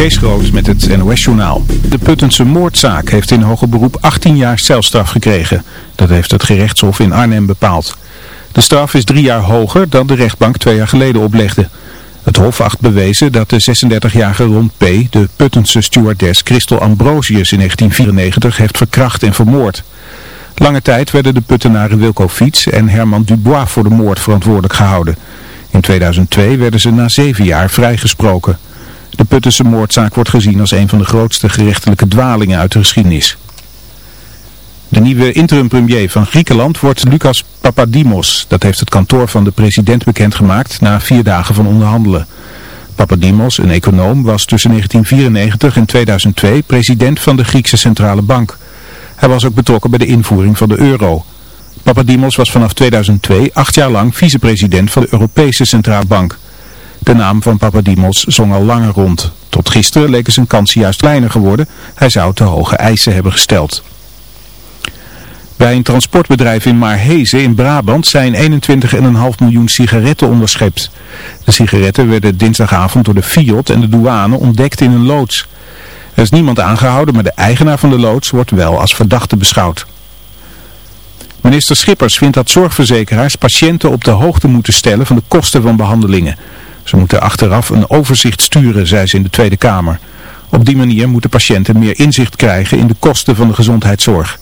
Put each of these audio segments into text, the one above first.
Kees met het NOS-journaal. De Puttense moordzaak heeft in hoger beroep 18 jaar celstraf gekregen. Dat heeft het gerechtshof in Arnhem bepaald. De straf is drie jaar hoger dan de rechtbank twee jaar geleden oplegde. Het hof acht bewezen dat de 36-jarige Ron P. de Puttense stewardess Christel Ambrosius in 1994 heeft verkracht en vermoord. Lange tijd werden de Puttenaren Wilco Fiets en Herman Dubois voor de moord verantwoordelijk gehouden. In 2002 werden ze na zeven jaar vrijgesproken. De Puttense moordzaak wordt gezien als een van de grootste gerechtelijke dwalingen uit de geschiedenis. De nieuwe interim-premier van Griekenland wordt Lucas Papadimos. Dat heeft het kantoor van de president bekendgemaakt na vier dagen van onderhandelen. Papadimos, een econoom, was tussen 1994 en 2002 president van de Griekse Centrale Bank. Hij was ook betrokken bij de invoering van de euro. Papadimos was vanaf 2002 acht jaar lang vicepresident van de Europese Centrale Bank. De naam van Papadimos zong al langer rond. Tot gisteren leken zijn kansen juist kleiner geworden. Hij zou te hoge eisen hebben gesteld. Bij een transportbedrijf in Maarhezen in Brabant zijn 21,5 miljoen sigaretten onderschept. De sigaretten werden dinsdagavond door de Fiat en de douane ontdekt in een loods. Er is niemand aangehouden, maar de eigenaar van de loods wordt wel als verdachte beschouwd. Minister Schippers vindt dat zorgverzekeraars patiënten op de hoogte moeten stellen van de kosten van behandelingen. Ze moeten achteraf een overzicht sturen, zei ze in de Tweede Kamer. Op die manier moeten patiënten meer inzicht krijgen in de kosten van de gezondheidszorg.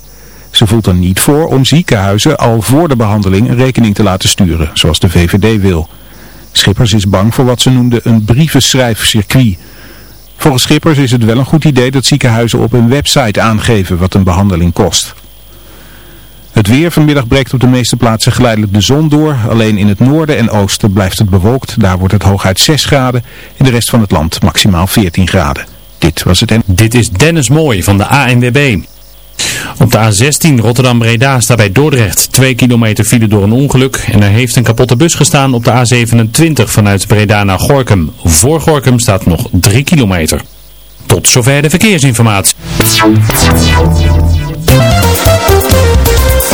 Ze voelt er niet voor om ziekenhuizen al voor de behandeling een rekening te laten sturen, zoals de VVD wil. Schippers is bang voor wat ze noemde een brievenschrijfcircuit. Volgens Schippers is het wel een goed idee dat ziekenhuizen op hun website aangeven wat een behandeling kost. Het weer vanmiddag breekt op de meeste plaatsen geleidelijk de zon door. Alleen in het noorden en oosten blijft het bewolkt. Daar wordt het hooguit 6 graden. In de rest van het land maximaal 14 graden. Dit was het en... Dit is Dennis Mooij van de ANWB. Op de A16 Rotterdam-Breda staat bij Dordrecht 2 kilometer file door een ongeluk. En er heeft een kapotte bus gestaan op de A27 vanuit Breda naar Gorkum. Voor Gorkum staat nog 3 kilometer. Tot zover de verkeersinformatie.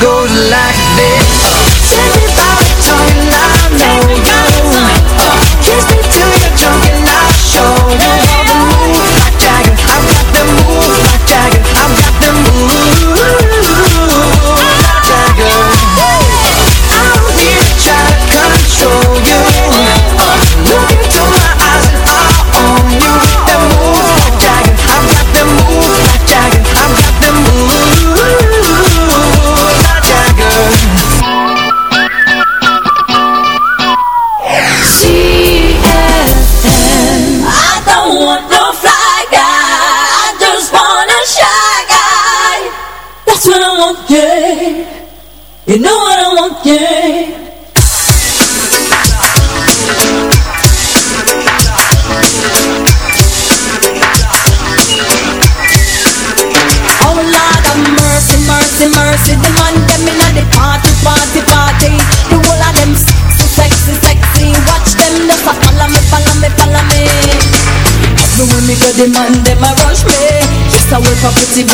goes like this. the man, them a rush me Just a wait for pretty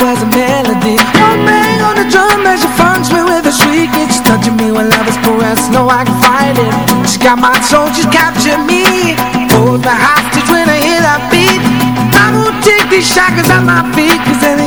was a melody. One bang on the drum as she funds me with a shriek It's touching me when love is pressed, no I can fight it. She got my soul, she's captured me. Hold the hostage when I hear that beat I won't take these shackles at my feet Cause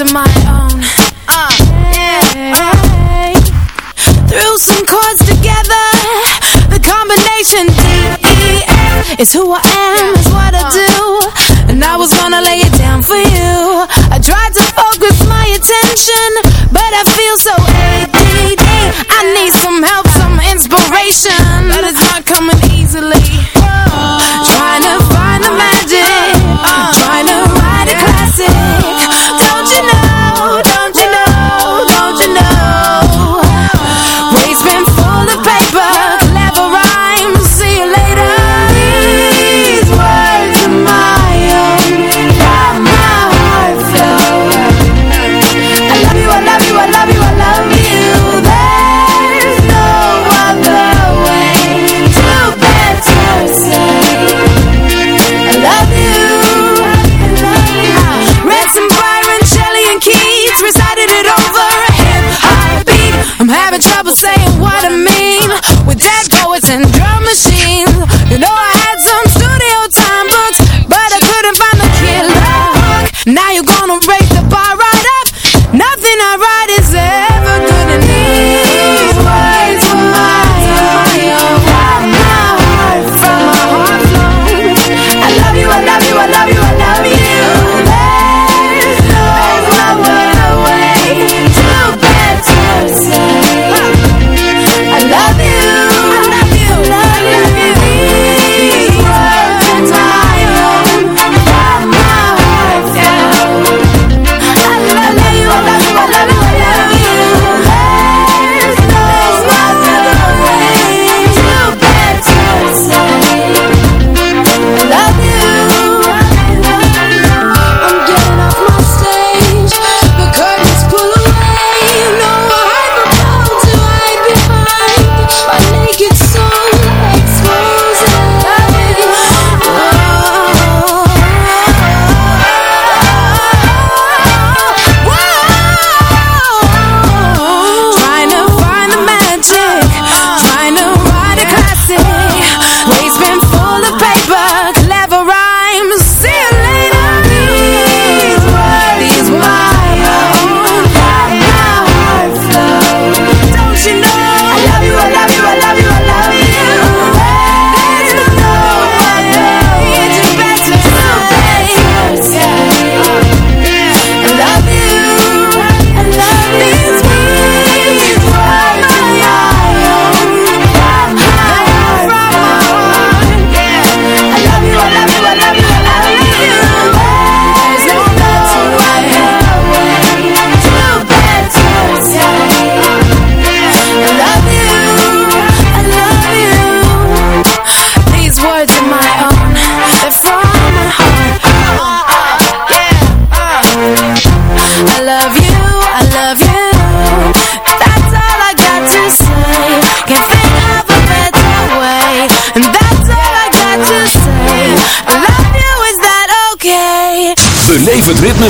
of my own. Uh, yeah. I threw some chords together. The combination D E F is who I am.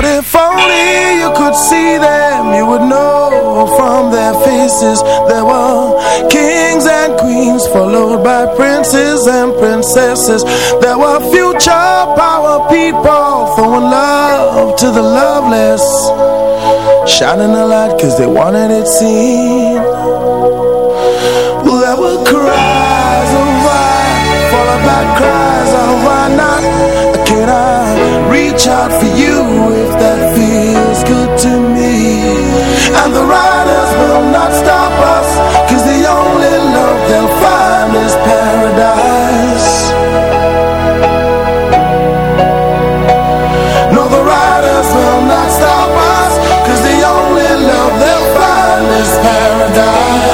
But if only you could see them, you would know from their faces there were kings and queens, followed by princes and princesses. There were future power people throwing love to the loveless, shining a light cause they wanted it seen. Well, there were cries of why, followed by cries of why not. Reach out for you if that feels good to me? And the riders will not stop us, cause the only love they'll find is paradise. No, the riders will not stop us, cause the only love they'll find is paradise.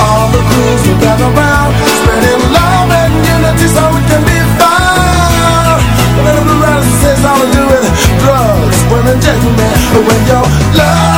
All the queens will gather round, spreading love and unity so can be to do drugs, gentlemen, when your love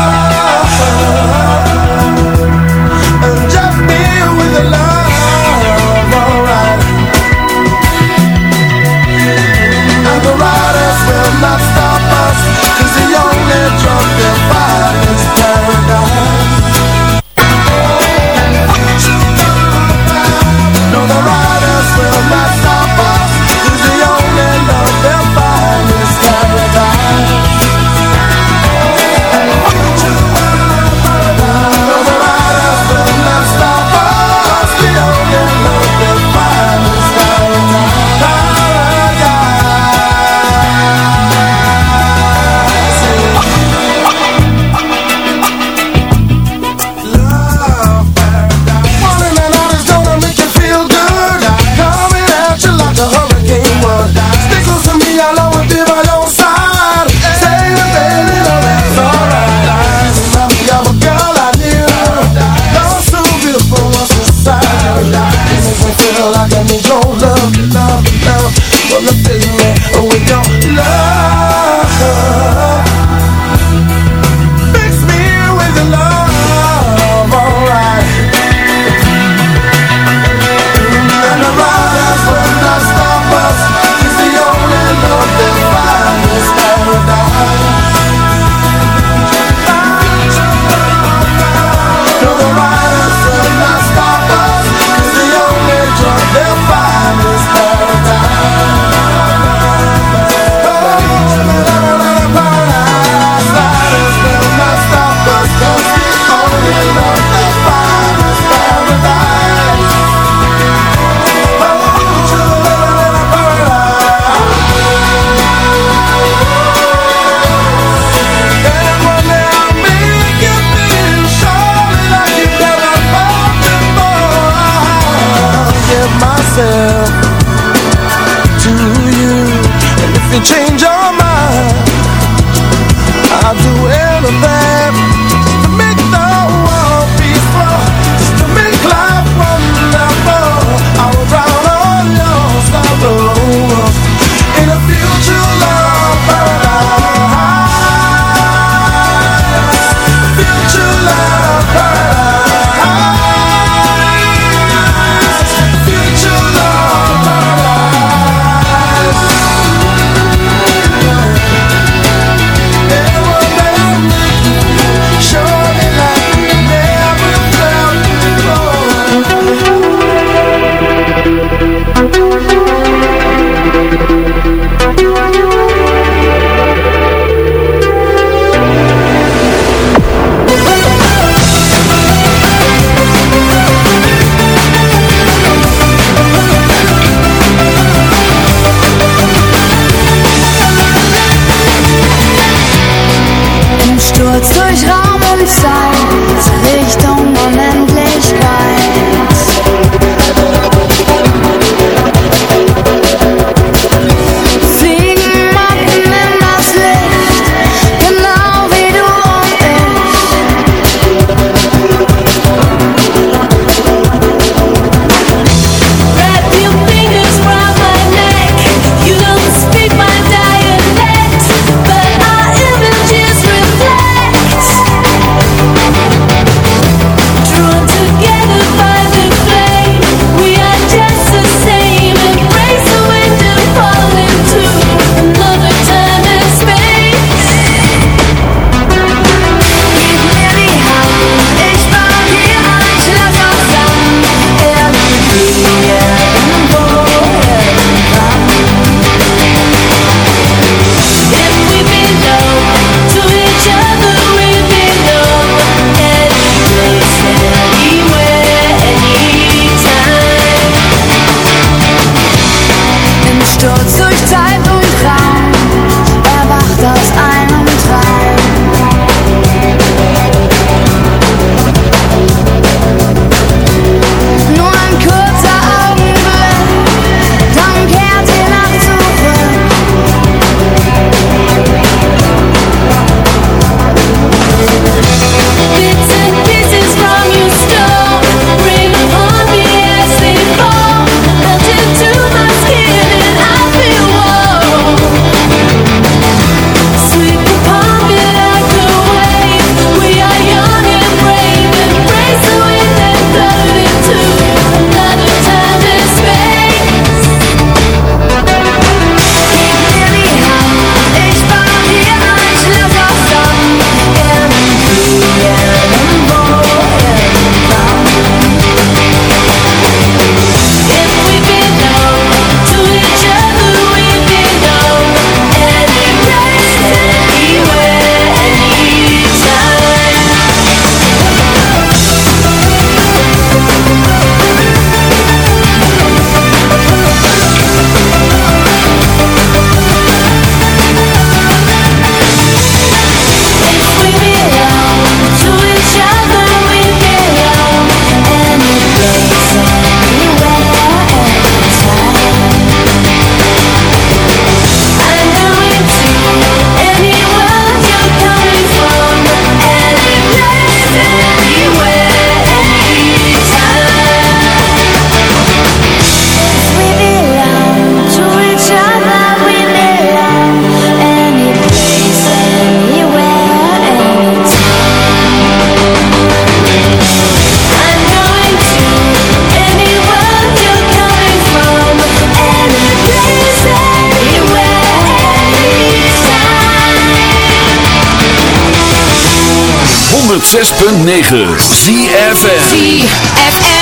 106.9 ZFM ZFM.